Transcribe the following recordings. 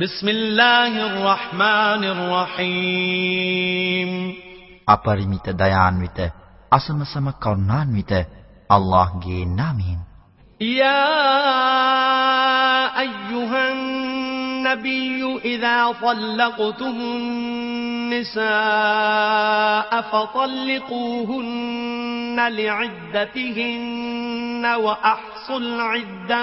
بسم الله الرحمن الرحيم අපරිමිත දයාන්විත අසමසම කරුණාන්විත අල්ලාහ්ගේ නාමයෙන් يا أيها النبي إذا طلقتم النساء فطلقوهن لعدتهن وأحصوا العدة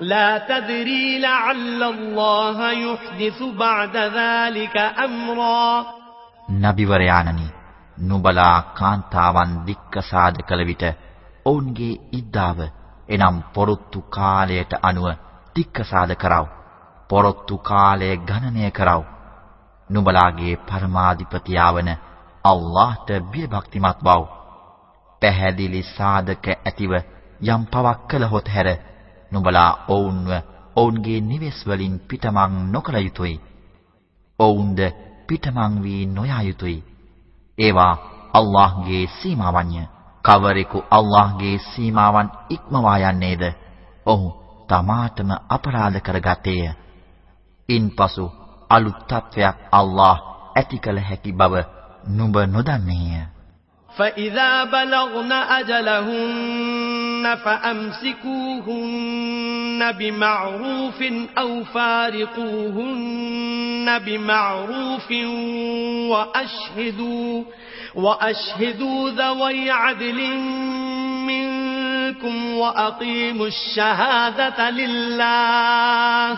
لا تدري لعل الله يحدث بعد ذلك أمرا නබිවරයාණනි නුඹලා කාන්තාවන් දික්කසාද කළ විට ඔවුන්ගේ ඉද්දාව එනම් පොරොත්තු කාලයට අනුව දික්කසාද කරව. පොරොත්තු කාලය ගණනය කරව. නුඹලාගේ පරමාධිපතියවන අල්ලාහට බියභක්තිමත් බව. පැහැදිලි සාධක ඇතිව යම් පවක් කළහොත් හැර නුඹලා ඔවුන්ව ඔවුන්ගේ නිවෙස් වලින් පිටමං නොකළ යුතුය. ඔවුන්ද පිටමං වී නොයා යුතුය. ඒවා අල්ලාහ්ගේ සීමාවන්ය. කවරෙකු අල්ලාහ්ගේ සීමාවන් ඉක්මවා යන්නේද? ඔහු තමාටම අපරාධ කරගත්තේය. ඉන්පසු අලුත් තත්වයක් අල්ලාහ් ඇති කළ හැකි බව නුඹ නොදන්නේය. فإذا بلغن أجلهن فأمسكوهن بمعروف أو فارقوهن بمعروف وأشهدوا وأشهدوا ذوي عدل منكم وأقيموا الشهادة لله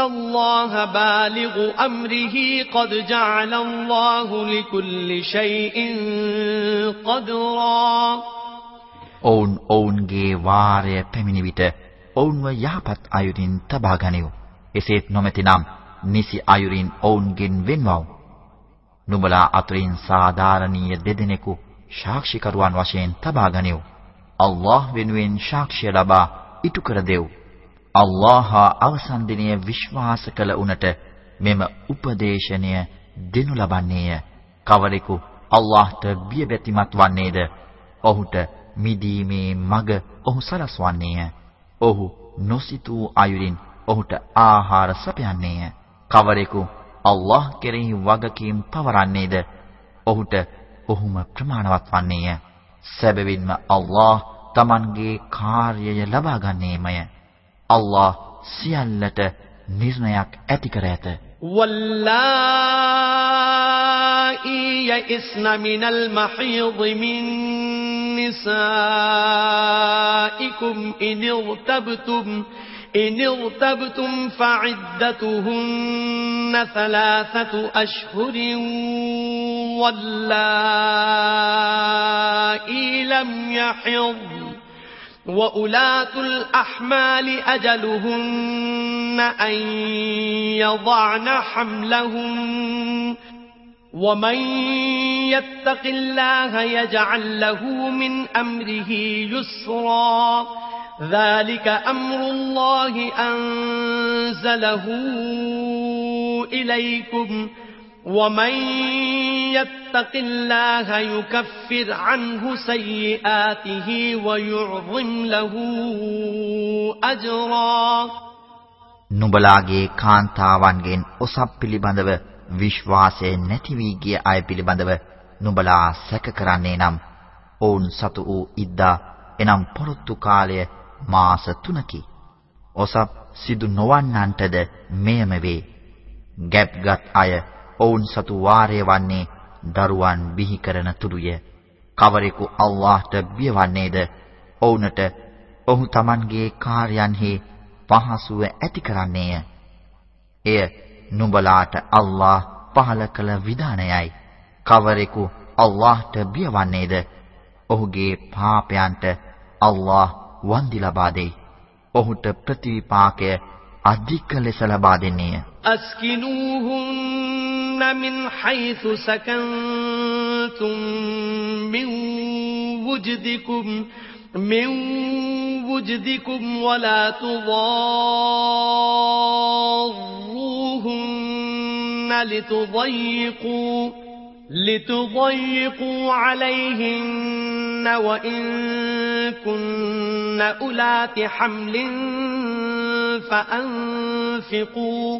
الله بالغ أمره قد جعل الله لكل شيء قدرا ඔවුන් ඔවුන්ගේ වාරය පැමිණි විට ඔවුන්ව යහපත් අයුරින් තබා ගනිව්. එසේත් නොමැතිනම් නිසි අයුරින් ඔවුන්ගෙන් වෙන්වව්. නුඹලා අතරින් සාධාරණීය දෙදෙනෙකු සාක්ෂිකරුවන් වශයෙන් තබා ගනිව්. අල්ලාහ් වෙනුවෙන් සාක්ෂිය ලබා ඉටු කර දෙව්. අල්ලාහ අවසන් දිනය විශ්වාස කළ උනට මෙම උපදේශනය දෙනු ලබන්නේය. කවරෙකු අල්ලාහට බියබැතිමත් වන්නේද? ඔහුට මිදීමේ මඟ ඔහු සලස්වන්නේය. ඔහු නොසිතූ අයුරින් ඔහුට ආහාර සපයන්නේය. කවරෙකු අල්ලාහ කෙරෙහි වගකීම් පවරන්නේද? ඔහුට ඔහුම ප්‍රමාණවත් වන්නේය. සැබවින්ම අල්ලාහ Tamanගේ කාර්යය ලබා ගන්නේමය. අල්ලාහ් සියල්ලට නිර්ණයක් ඇති කර ඇත. واللائي يئسن من المحيض من نسائكم إن ارتبتم إن ارتبتم فعدتهن ثلاثة أشهر واللائي لم يحضن وأولاة الأحمال أجلهن أن يضعن حملهن ومن يتق الله يجعل له من أمره يسرا ذلك أمر الله أنزله إليكم ومن يتق الله يكفر عنه سيئاته ويعظم له أجرا නුඹලාගේ කාන්තාවන්ගෙන් ඔසප් පිළිබඳව විශ්වාසය නැති වී ගිය අය පිළිබඳව නුඹලා සැක කරන්නේ නම් ඔවුන් සතු වූ ඉද්දා එනම් පොරොත්තු කාලය මාස 3කි. ඔසප් සිදු නොවන්නන්ටද මෙයම වේ. ගැප්ගත් අය ඔවුන් සතු වාරය වන්නේ දරුවන් බිහි කරන තුරුය. කවරෙකු අල්ලාහට බියවන්නේද? ඔවුන්ට ඔහු Tamanගේ කාර්යයන්හි පහසුව ඇති කරන්නේය. එය නුඹලාට අල්ලාහ පහල කළ විධානයයි. කවරෙකු අල්ලාහට බියවන්නේද? ඔහුගේ පාපයන්ට අල්ලාහ වන්දි ලබා දෙයි. ඔහුට ප්‍රතිවිපාකය අධික ලෙස ලබා දෙන්නේය. අස්කිනූහුන් من حيث سكنتم من وجدكم من وجدكم ولا تضاروهن لتضيقوا لتضيقوا عليهن وإن كن أولات حمل فأنفقوا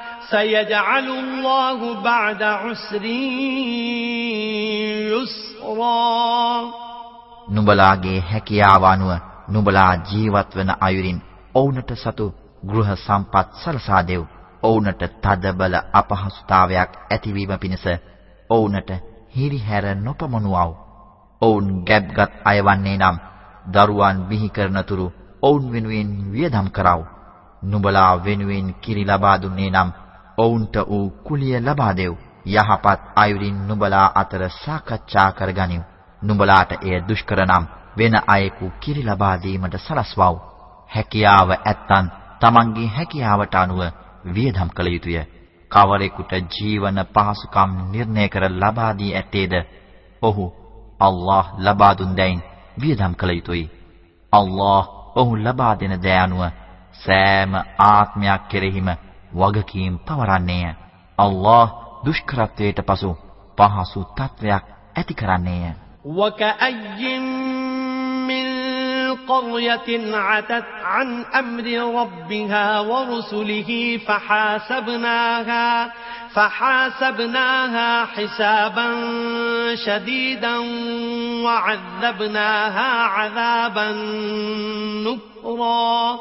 سيجعل الله بعد عسر يسرا නුඹලාගේ හැකියාව අනුව නුඹලා ජීවත් වන අයුරින් ඔවුන්ට සතු ගෘහ සම්පත් සලසා දෙව්. ඔවුන්ට තදබල අපහසුතාවයක් ඇතිවීම පිණිස ඔවුන්ට හිරිහැර නොපමනුවව්. ඔවුන් ගැබ්ගත් අයවන්නේ නම් දරුවන් බිහි කරනතුරු ඔවුන් වෙනුවෙන් වියදම් කරව. නුඹලා වෙනුවෙන් කිරි ලබා දුන්නේ නම් ඔවුන්ට ඌ කුලිය ලබා දෙව්. යහපත් අයුරින් නුඹලා අතර සාකච්ඡා කරගනිව්. නුඹලාට එය දුෂ්කර නම් වෙන අයෙකු කිරි ලබා දීමට සලස්වව්. හැකියාව ඇත්තන් තමන්ගේ හැකියාවට අනුව වියදම් කළ යුතුය. කවරෙකුට ජීවන පහසුකම් නිර්ණය කර ලබා දී ඇත්තේද? ඔහු අල්ලාහ් ලබා දුන් දෙයින් වියදම් කළ යුතුය. අල්ලාහ් ඔහු ලබා දෙන දෑ අනුව සෑම ආත්මයක් කෙරෙහිම වගකීම් පවරන්නේය. අල්ලාහ් දුෂ්කරත්වයට පසු පහසු තත්වයක් ඇති කරන්නේය. وكأين من قرية عتت عن أمر ربها ورسله فحاسبناها فحاسبناها حسابا شديدا وعذبناها عذابا نكرا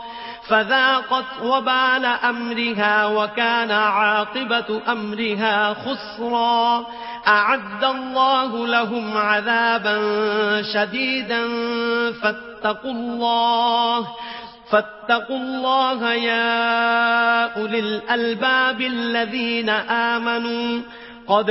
فذاقت وبال أمرها وكان عاقبة أمرها خسرا. أعد الله لهم عذابا شديدا. فاتقوا الله فاتقوا الله يا أولي الألباب الذين آمنوا. قد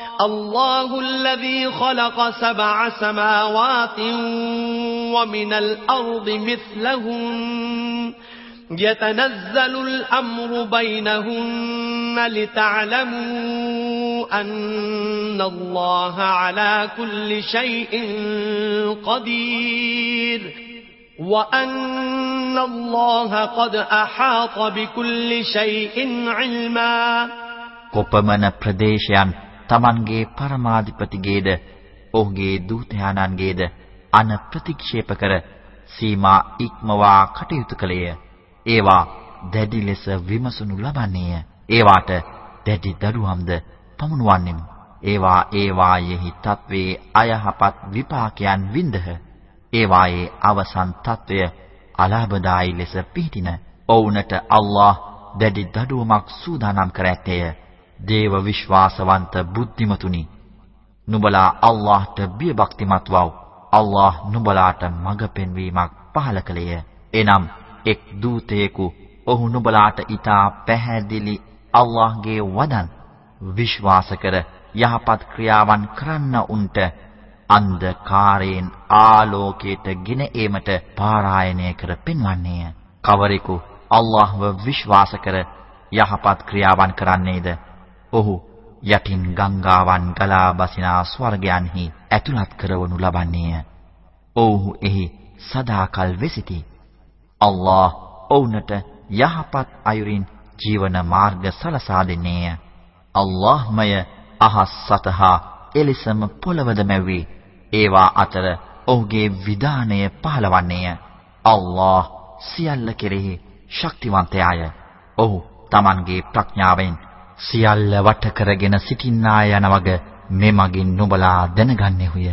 الله الذي خلق سبع سماوات ومن الأرض مثلهن يتنزل الأمر بينهن لتعلموا أن الله على كل شيء قدير وأن الله قد أحاط بكل شيء علما කොපමණ ප්‍රදේශයන් Tamanගේ පරමාධිපතිගේද ඔහුගේ දූතයාණන්ගේද අන ප්‍රතික්ෂේප කර සීමා ඉක්මවා කටයුතු කළේය ඒවා දැඩි ලෙස විමසනු ලබන්නේය. ඒවාට දැඩි දඩුවම්ද පමුණුවන්නෙමු. ඒවා ඒවායෙහි තත්වේ අයහපත් විපාකයන් වින්දහ. ඒවායේ අවසන් తත්වය අලාභදායි ලෙස පිහිටින. ඔවුන්ට අල්ලාහ් දැඩි දඩුවමක් සූදානම් කර ඇත්තේය. දේව විශ්වාසවන්ත බුද්ධිමතුනි නුඹලා අල්ලාහ්ට බියභක්තිමත් වව්. අල්ලාහ් නුඹලාට මඟ පෙන්වීමක් පහල කළේය. එනම් එක් දූතයෙකු ඔහු නුඹලාට ඊටා පැහැදිලි අල්ලාහ්ගේ වදන් විශ්වාස කර යහපත් ක්‍රියාවන් කරන්න උන්ට අන්ධකාරයෙන් ආලෝකයට ගෙන ඒමට පාරායනය කර පෙන්වන්නේය. කවරෙකු අල්ලාහ්ව විශ්වාස කර යහපත් ක්‍රියාවන් කරන්නේද? ඔහු යටින් ගංගාවන් ගලා බසිනා ස්වර්ගයන්හි ඇතුළත් කරවනු ලබන්නේය. ඔව්හු එහි සදාකල් වෙසිති. අල්ලාහ් ඔවුන්ට යහපත් අයුරින් ජීවන මාර්ග සලසා දෙන්නේය. අල්ලාහ්මය අහස් සතහා එලෙසම පොළවද මැව්වේ. ඒවා අතර ඔහුගේ විධානය පහළවන්නේය. අල්ලාහ් සියල්ල කෙරෙහි ශක්තිවන්තයාය. ඔහු Tamanගේ ප්‍රඥාවෙන් සියල්ල වට කරගෙන සිටින්නාය යන වග මෙමගින් නුඹලා දැනගන්නේහුය.